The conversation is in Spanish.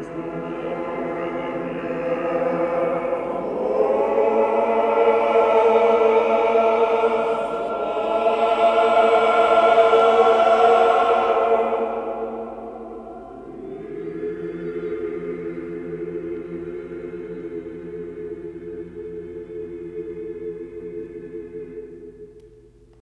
Cristo.